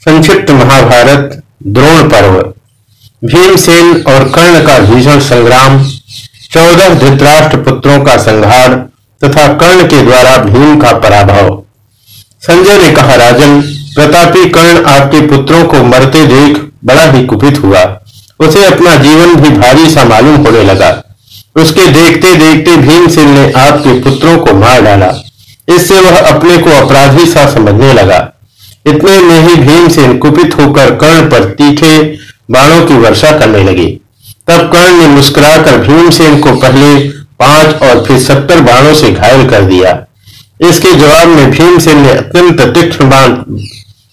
संक्षिप्त महाभारत, द्रोण पर्व। भीमसेन और कर्ण का भीषण संग्राम, चौदह धृतराष्ट्र पुत्रों का संहार तथा कर्ण के द्वारा भीम का पराभव। संजय ने कहा, राजन, प्रतापी कर्ण आपके पुत्रों को मरते देख बड़ा ही कुपित हुआ। उसे अपना जीवन भी भारी सा मालूम होने लगा। उसके देखते देखते भीमसेन ने आपके पुत्रों को मार डाला। इससे वह अपने को अपराधी सा समझने लगा। इतने में ही भीमसेन कुपित होकर कर्ण पर तीखे बाणों की वर्षा करने लगे। तब कर्ण ने मुस्कुराकर भीमसेन को पहले पाँच और फिर सत्तर बाणों से घायल कर दिया। इसके जवाब में भीमसेन ने अत्यंत तीक्ष्ण बाण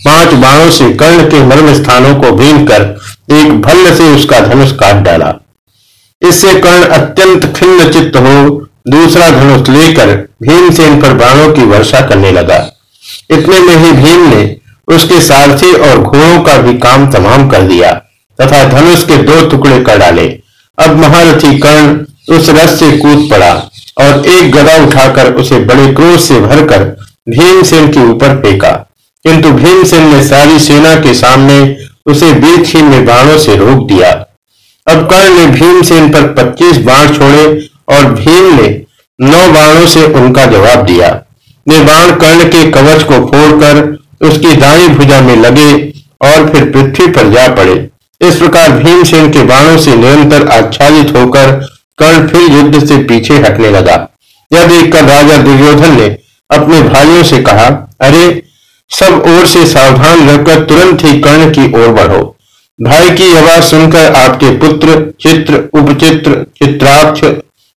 पाँच बाणों से कर्ण के मर्म स्थानों को भीन कर एक भल्ल से उसका धनुष काट डाला। इससे कर्ण अत्यंत खिन्न चित्त हो दूसरा धनुष लेकर भीमसेन पर बाणों की वर्षा करने लगा। इतने में ही भीम ने उसके सारथी और घोड़ों का भी काम तमाम कर दिया तथा धनुष के दो टुकड़े कर डाले। अब महारथी कर्ण उस रथ से कूद पड़ा और एक गदा उठाकर उसे बड़े क्रोध से भरकर भीमसेन के ऊपर फेंका। किंतु भीमसेन ने सारी सेना के सामने उसे बीच ही में बाणों से रोक दिया। अब कर्ण ने भीमसेन पर 25 बाण छोड़े और भीम ने नौ बाणों से उनका जवाब दिया। बाण कर्ण के कवच को फोड़कर उसकी दाई भुजा में लगे और फिर पृथ्वी पर जा पड़े। इस प्रकार भीमसेन के बाणों से निरंतर आच्छादित होकर कर्ण फिर युद्ध से पीछे हटने लगा। यह देखकर राजा दुर्योधन ने अपने भाइयों से कहा, अरे, सब ओर से सावधान रहकर तुरंत ही कर्ण की ओर बढ़ो। भाई की आवाज़ सुनकर आपके पुत्र चित्र, उपचित्र, चित्राक्ष,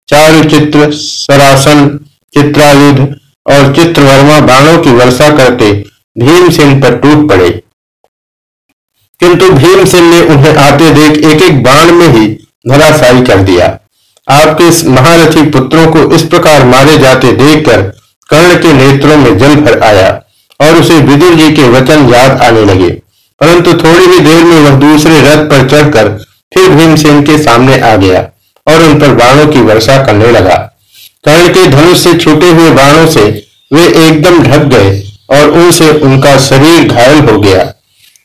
चारुचित्र, सरासन, चित्रायुध और चित्रवर्मा बाणों की वर्षा करते भीमसेन पर टूट पड़े। किंतु भीमसेन ने उन्हें आते देख एक एक बाण में ही धराशायी कर दिया। आपके महारथी पुत्रों को इस प्रकार मारे जाते देखकर कर्ण के नेत्रों में जल भर आया और उसे विदुर जी के वचन याद आने लगे। परंतु थोड़ी ही देर में वह दूसरे रथ पर चढ़कर फिर भीमसेन के सामने आ गया और उन पर बाणों की वर्षा करने लगा। कर्ण के धनुष से छूटे हुए बाणों से वे एकदम ढक गए और उनसे उनका शरीर घायल हो गया।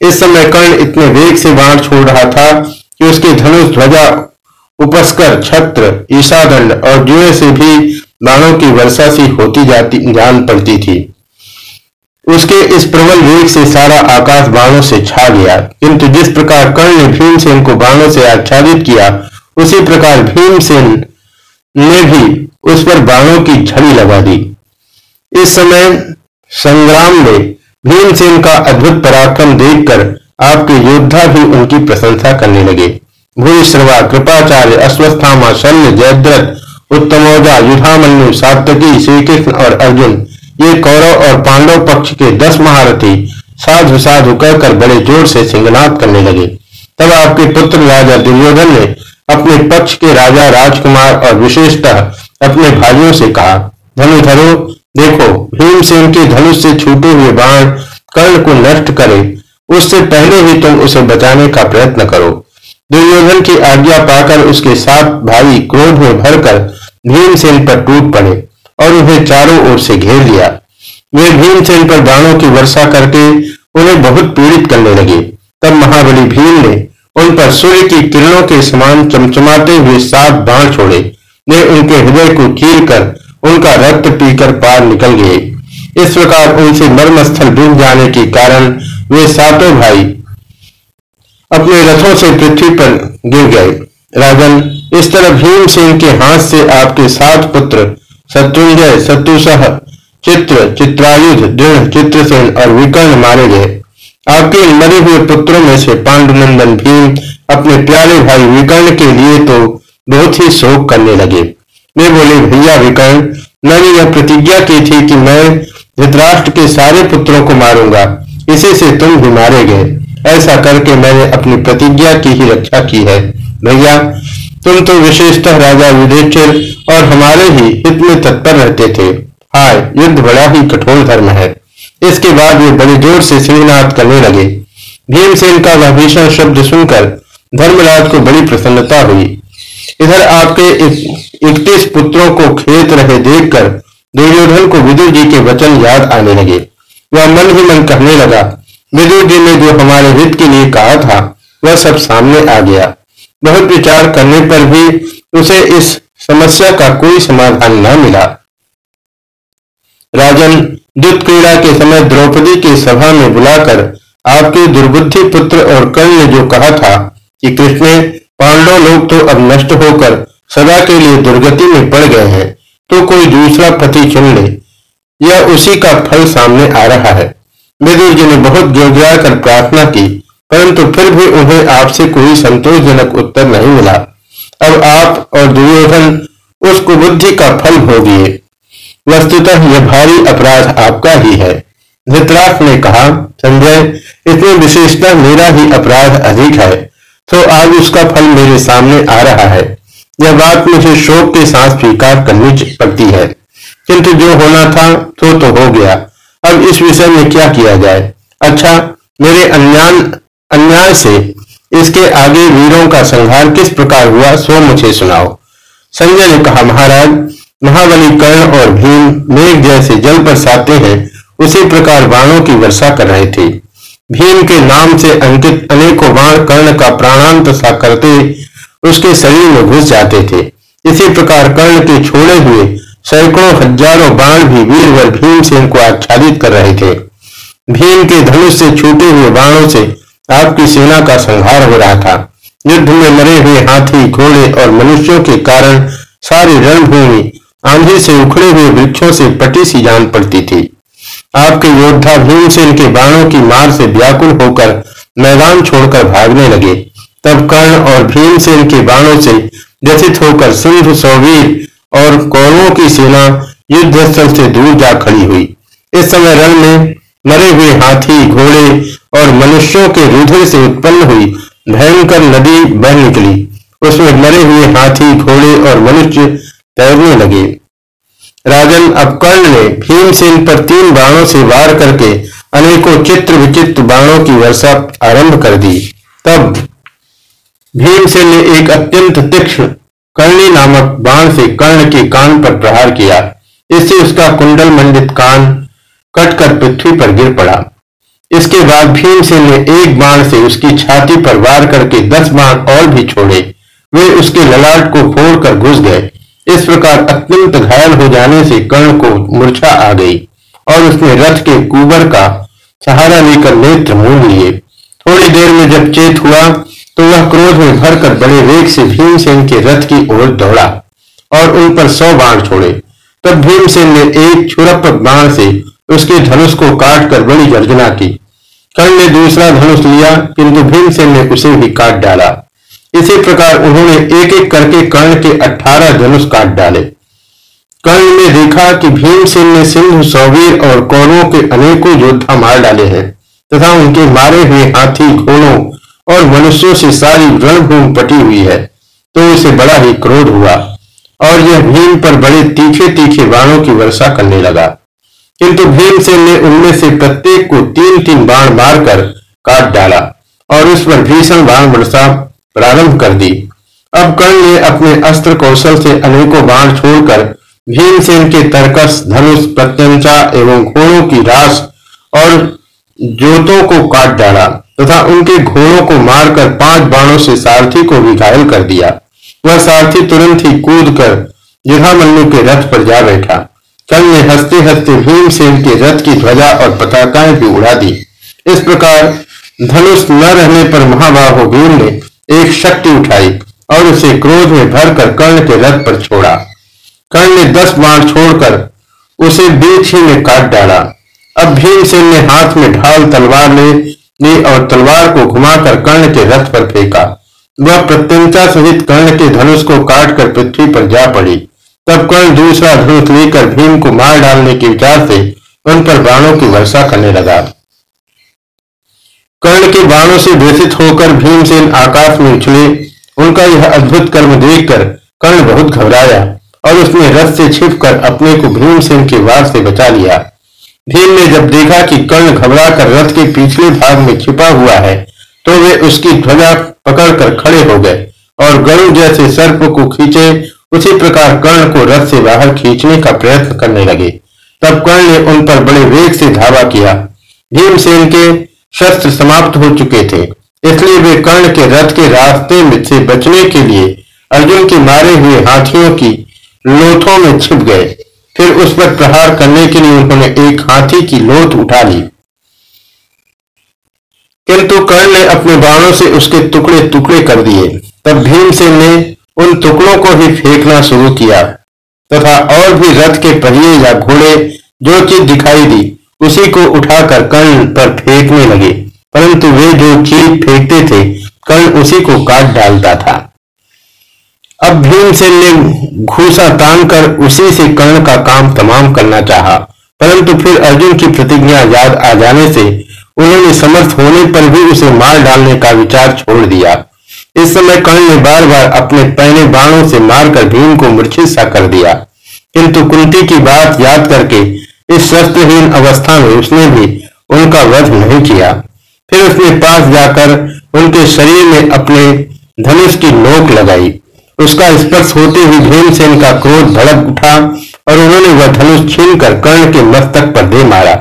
इस समय कर्ण इतने वेग से बाण छोड़ रहा था कि उसके धनुष ध्वजा, उपस्कर, छत्र, ईशादंड और जुए से भी बाणों की वर्षा सी होती जाती, जान पड़ती थी। उसके इस प्रबल वेग से सारा आकाश बाणों से छा गया। किंतु जिस प्रकार कर्ण ने भीमसेन को बाणों से आच्छादित किया, उसी प्रकार भीमसेन ने भी उस पर बाणों की झड़ी लगा दी। इस समय संग्राम में भीमसेन का अद्भुत पराक्रम देखकर आपके योद्धा भी उनकी प्रशंसा करने लगे। भूश्रवा कृपाचार्य, अश्वस्थामा, शल्य, जयद्रथ, उत्तमोजा, युधामन्यु सातकी श्रीकृष्ण और अर्जुन, ये कौरव और पांडव पक्ष के दस महारथी साधु साधु कहकर बड़े ज़ोर से सिंगनाथ करने लगे। तब आपके पुत्र राजा दुर्योधन ने अपने पक्ष के राजा राजकुमार और विशेषतः अपने भाइयों से कहा धनुधरो देखो, भीमसेन के धनुष से छूटे हुए बाण कर्ण को नष्ट करे। उससे पहले ही तुम उसे बचाने का प्रयत्न करो। दुर्योधन की आज्ञा पाकर उसके सात भाई क्रोध में भरकर भीमसेन पर टूट पड़े और उन्हें चारों ओर से घेर लिया। वे भीमसेन पर बाणों की वर्षा करके उन्हें बहुत पीड़ित करने लगे। तब महाबली भीम ने पर सूर्य की किरणों के समान चमचमाते हुए सात बाण छोड़े। वे उनके हृदय को चीर कर उनका रक्त पीकर पार निकल गए। इस प्रकार उनसे मर्मस्थल डूब जाने के कारण वे सातों भाई अपने रथों से पृथ्वी पर गिर गए। राजन, इस तरह भीमसेन के हाथ से आपके सात पुत्र, शत्रुंजय, शत्रुसह, चित्र, चित्रायुध, दृढ़, चित्रसेन और विकर्ण मारे गए। आपके मरे हुए पुत्रों में से पांडुनंदन भीम अपने प्यारे भाई विकर्ण के लिए तो बहुत ही शोक करने लगे। वे बोले, भैया विकर्ण, मैंने यह प्रतिज्ञा की थी कि मैं धृतराष्ट्र के सारे पुत्रों को मारूँगा। इसी से तुम भी मारे गए ऐसा करके मैंने अपनी प्रतिज्ञा की ही रक्षा की है। भैया, तुम तो विशेषतः राजा युधिष्ठिर और हमारे ही हित में तत्पर रहते थे। हाय, युद्ध बड़ा ही कठोर धर्म है। इसके बाद वे बड़े ज़ोर से सिंहनाथ करने लगे। भीमसेन का वह भीषण शब्द सुनकर धर्मराज को बड़ी प्रसन्नता हुई। इधर आपके इकतीस पुत्रों को खेत रहे देखकर दुर्योधन को विदुर जी के वचन याद आने लगे। वह मन ही मन कहने लगा, विदुर जी ने जो हमारे हित के लिए कहा था, वह सब सामने आ गया। बहुत विचार करने पर भी उसे इस समस्या का कोई समाधान न मिला। राजन दुत क्रीड़ा के समय द्रौपदी की सभा में बुलाकर आपके दुर्बुद्धि पुत्र और कर्ण ने जो कहा था कि कृष्ण, पांडव लोग तो अब नष्ट होकर सदा के लिए दुर्गति में पड़ गए हैं तो कोई दूसरा पति चुन ले। यह उसी का फल सामने आ रहा है। विदुर जी ने बहुत गिड़गिड़ा कर प्रार्थना की, परंतु फिर भी उन्हें आपसे कोई संतोषजनक उत्तर नहीं मिला। अब आप और दुर्योधन उस कुबुद्धि का फल भोगिए। वस्तुतः यह भारी अपराध आपका ही है। धृतराष्ट्र ने कहा, संजय, इसमें विशेषता मेरा ही अपराध अधिक है तो आज उसका फल मेरे सामने आ रहा है। यह बात मुझे शोक के साथ स्वीकार करनी पड़ती है। किंतु जो होना था तो तो हो गया। अब इस विषय में क्या किया जाए? अच्छा मेरे अन्याय अन्याय से इसके आगे वीरों का संहार किस प्रकार हुआ, सो मुझे सुनाओ। संजय ने कहा, महाराज महाबली कर्ण और भीम मेघ जैसे जल बरसाते हैं, उसी प्रकार बाणों की वर्षा कर रहे थे। भीम के नाम से अंकित अनेकों बाण कर्ण का प्राणांत सा करते उसके शरीर में घुस जाते थे। इसी प्रकार कर्ण के छोड़े हुए सैकड़ों हज़ारों बाण भी वीरवर भीमसेन को आच्छादित कर रहे थे। भीम के धनुष से छूटे हुए बाणों से आपकी सेना का संहार हो रहा था। युद्ध में मरे हुए हाथी, घोड़े और मनुष्यों के कारण सारी रणभूमि आंधी से उखड़े हुए वृक्षों से पटी सी जान पड़ती थी। आपके योद्धा भीमसेन के बाणों की मार से व्याकुल होकर मैदान छोड़कर भागने लगे। तब कर्ण और भीमसेन के बाणों से व्यथित होकर सिंधु सौवीर और कौरवों की सेना युद्ध स्थल से दूर जा खड़ी हुई। इस समय रण में मरे हुए हाथी, घोड़े और मनुष्यों के रुधिर से उत्पन्न हुई भयंकर नदी बह निकली। उसमें मरे हुए हाथी, घोड़े और मनुष्य तैरने लगे। राजन अब कर्ण ने भीमसेन पर तीन बाणों से वार करके अनेकों चित्र विचित्र बाणों की वर्षा आरंभ कर दी। तब भीमसेन ने एक अत्यंत तीक्ष्ण कर्णी नामक बाण से कर्ण के कान पर प्रहार किया। इससे उसका कुंडल मंडित कान कटकर पृथ्वी पर गिर पड़ा। इसके बाद भीमसेन ने एक बाण से उसकी छाती पर वार करके दस बाण और भी छोड़े। वे उसके ललाट को फोड़कर घुस गए। इस प्रकार अत्यंत घायल हो जाने से कर्ण को मूर्छा आ गई और उसने रथ के कुबर का सहारा लेकर नेत्र मूंद लिए। थोड़ी देर में जब चेत हुआ तो वह क्रोध में भरकर बड़े वेग से भीमसेन के रथ की ओर दौड़ा और उन पर सौ बाण छोड़े। तब भीमसेन ने एक छुरप बाण से उसके धनुष को काट कर बड़ी गर्जना की। कर्ण ने दूसरा धनुष लिया, किंतु भीमसेन ने उसे भी काट डाला। इसी प्रकार उन्होंने एक एक करके कर्ण के अठारह धनुष काट डाले। कर्ण ने देखा कि भीमसेन ने सिंधु सौवीर और कौरों के अनेकों योद्धा मार डाले हैं, तथा उनके मारे हुए हाथी, घोड़ों और मनुष्यों से सारी रणभूमि पटी हुई है तो उसे बड़ा ही क्रोध हुआ, और यह भीम पर बड़े तीखे तीखे बाणों की वर्षा करने लगा। किंतु भीमसेन ने उनमें से प्रत्येक को तीन तीन बाण मारकर काट डाला, और उस पर भीषण बाण वर्षा प्रारंभ कर दी। अब कर्ण ने अपने अस्त्र कौशल से अनेकों बाण छोड़कर भीमसेन के तर्कस, धनुष, प्रत्यंचा एवं घोड़ों की रास और जोतों को काट डाला तथा उनके घोड़ों को मारकर पाँच बाणों से सारथी को भी घायल कर दिया। वह सारथी तुरंत ही कूद कर युधामल्लु के रथ पर जा बैठा। कल ने हँसते हँसते भीमसेन के रथ की ध्वजा और पताकाएँ भी उड़ा दी। इस प्रकार धनुष न रहने पर महाबाहो भीम ने एक शक्ति उठाई और उसे क्रोध में भरकर कर्ण के रथ पर छोड़ा। कर्ण ने दस बाण छोड़कर उसे बीच ही में काट डाला। अब भीमसेन ने हाथ में ढाल तलवार ले, ली और तलवार को घुमाकर कर्ण के रथ पर फेंका। वह प्रत्यंता सहित कर्ण के धनुष को काटकर पृथ्वी पर जा पड़ी। तब कर्ण दूसरा धनुष लेकर भीम को मार डालने के विचार से उन पर बाणों की वर्षा करने लगा। कर्ण के बाणों से व्यथित होकर भीमसेन आकाश में उछले। उनका यह अद्भुत कर्म देखकर कर्ण बहुत घबराया और उसने रथ से छिपकर अपने को भीमसेन के वार से बचा लिया। भीम ने जब देखा कि कर्ण घबरा कर रथ के पिछले भाग में छिपा हुआ है तो वे उसकी ध्वजा पकड़कर खड़े हो गए और गरु जैसे सर्प को खींचे। उसी प्रकार कर्ण को रथ से बाहर खींचने का प्रयत्न करने लगे। तब कर्ण ने उन पर बड़े वेग से धावा किया। भीमसेन के शस्त्र समाप्त हो चुके थे। इसलिए वे कर्ण के रथ के रास्ते में से बचने के लिए अर्जुन के मारे हुए हाथियों की लोथों में छिप गए। फिर उस पर प्रहार करने के लिए उन्होंने एक हाथी की लोथ उठा ली। किंतु कर्ण ने अपने बाणों से उसके टुकड़े टुकड़े कर दिए। तब भीमसेन ने उन टुकड़ों को ही फेंकना शुरू किया। तथा और भी रथ के पहिए या घोड़े जो चीज़ दिखाई दी। उसी को उठाकर कर्ण पर फेंकने लगे। परंतु वे जो चीज़ फेंकते थे, कर्ण उसी को काट डालता था। अब भीमसेन ने घूसा तान कर उसी से कर्ण का काम तमाम करना चाहा। परंतु फिर अर्जुन की प्रतिज्ञा याद आ जाने से उन्होंने समर्थ होने पर भी उसे मार डालने का विचार छोड़ दिया। इस समय कर्ण ने बार बार अपने पहने बाणों से मारकर भीम को मूर्छित सा कर दिया। किंतु कुंती की बात याद करके इस शस्त्रहीन अवस्था में उसने भी उनका वध नहीं किया। फिर उसने पास जाकर उनके शरीर में अपने धनुष की नोक लगाई। उसका स्पर्श होते ही भीमसेन का क्रोध भड़क उठा और उन्होंने वह धनुष छीनकर कर्ण के मस्तक पर दे मारा।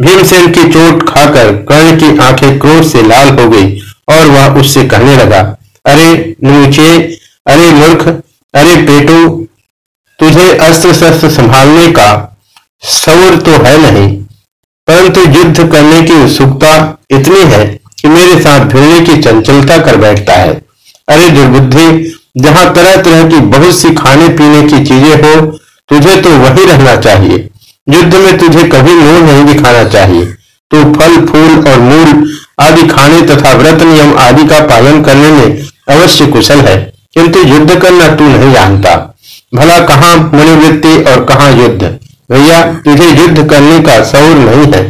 भीमसेन की चोट खाकर कर्ण की आँखें क्रोध से लाल हो गई और वह उससे कहने लगा, अरे नीचे, अरे मूर्ख, अरे पेटू, तुझे अस्त्र शस्त्र संभालने का सौर तो है नहीं, परंतु युद्ध करने की उत्सुकता इतनी है कि मेरे साथ भिड़ने की चंचलता कर बैठता है। अरे दुर्बुद्धि, जहाँ तरह तरह की बहुत सी खाने पीने की चीज़ें हो, तुझे तो वही रहना चाहिए। युद्ध में तुझे कभी मुँह नहीं दिखाना चाहिए। तू फल, फूल और मूल आदि खाने तथा व्रत नियम आदि का पालन करने में अवश्य कुशल है, किंतु युद्ध करना तू नहीं जानता। भला कहा मनोवृत्ति और कहा युद्ध? भैया, तुझे युद्ध करने का शौर नहीं है।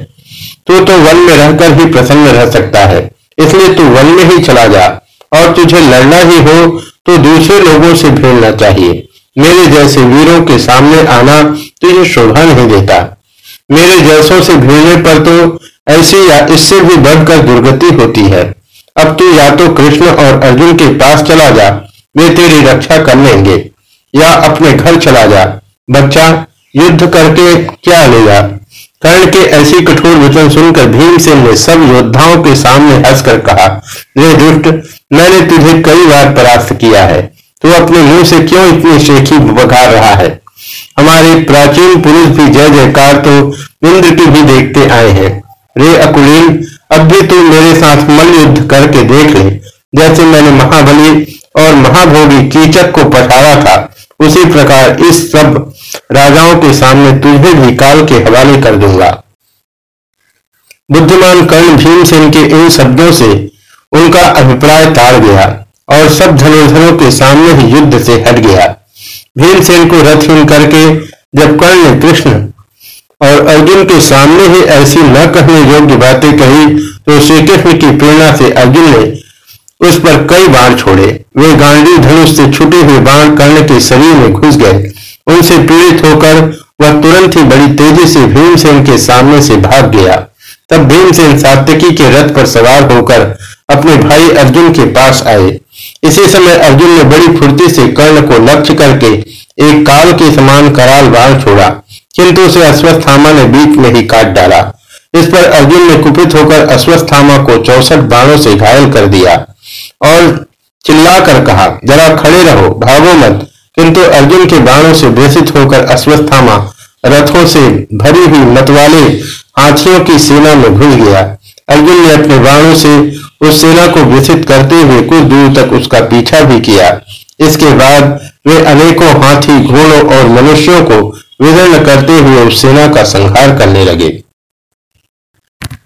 तू तो वन में रहकर ही प्रसन्न रह सकता है। इसलिए तू वन में ही चला जा। और तुझे लड़ना ही हो तो दूसरे लोगों से भिड़ना चाहिए। मेरे जैसे वीरों के सामने आना तुझे शोभा नहीं देता। मेरे जैसों से भिड़ने पर तो ऐसी या इससे भी बढ़कर दुर्गति होती है। अब तू या तो कृष्ण और अर्जुन के पास चला जा, वे तेरी रक्षा कर लेंगे। या अपने घर चला जा। बच्चा युद्ध करके क्या लेगा? कर्ण के ऐसी कठोर वचन सुनकर भीमसेन ने सब योद्धाओं के सामने हंसकर कहा रे दुष्ट, मैंने तुझे कई बार परास्त किया है। तू अपने मुँह से क्यों इतनी शेखी बघार रहा है? हमारे प्राचीन पुरुष भी जय जयकार तो इंद्र की भी देखते आए हैं। रे अकुलीन, अब भी तू मेरे साथ मल युद्ध करके देख ले। जैसे मैंने महाबली और महाभोगी कीचक को पठारा था उसी प्रकार इस सब राजाओं के सामने तुझे भी काल के हवाले कर दूँगा। बुद्धिमान कर्ण भीमसेन के इन शब्दों से उनका अभिप्राय ताड़ गया और सब धनुधरों के सामने ही युद्ध से हट गया। भीमसेन को रथहीन करके जब कर्ण ने कृष्ण और अर्जुन के सामने ही ऐसी न कहने योग्य बातें कही तो श्री कृष्ण की प्रेरणा से अर्जुन ने उस पर कई बार छोड़े। वे गांडी धनुष से छुटे हुए बाण कर्ण के शरीर में घुस गए। उनसे पीड़ित होकर वह तुरंत ही बड़ी तेज़ी से भीमसेन के सामने से भाग गया। तब भीमसेन सात्यकी के रथ पर सवार होकर अपने भाई अर्जुन के पास आए। इसी समय अर्जुन ने बड़ी फुर्ती से कर्ण को लक्ष्य करके एक काल के समान कराल बाण छोड़ा, किंतु उसे अश्वस्थामा ने बीच में ही काट डाला। इस पर अर्जुन ने कुपित होकर अश्वस्थामा को चौसठ बाणों से घायल कर दिया और चिल्लाकर कहा, जरा खड़े रहो, भागो मत। किंतु अर्जुन के बाणों से व्यसित होकर अश्वस्थामा, रथों से भरी हुई मतवाले हाथियों की सेना में घुस गया। अर्जुन ने अपने बाणों से उस सेना को व्यसित करते हुए कुछ दूर तक उसका पीछा भी किया। इसके बाद वे अनेकों हाथी, घोड़ों और मनुष्यों को विदर्ण करते हुए उस सेना का संहार करने लगे।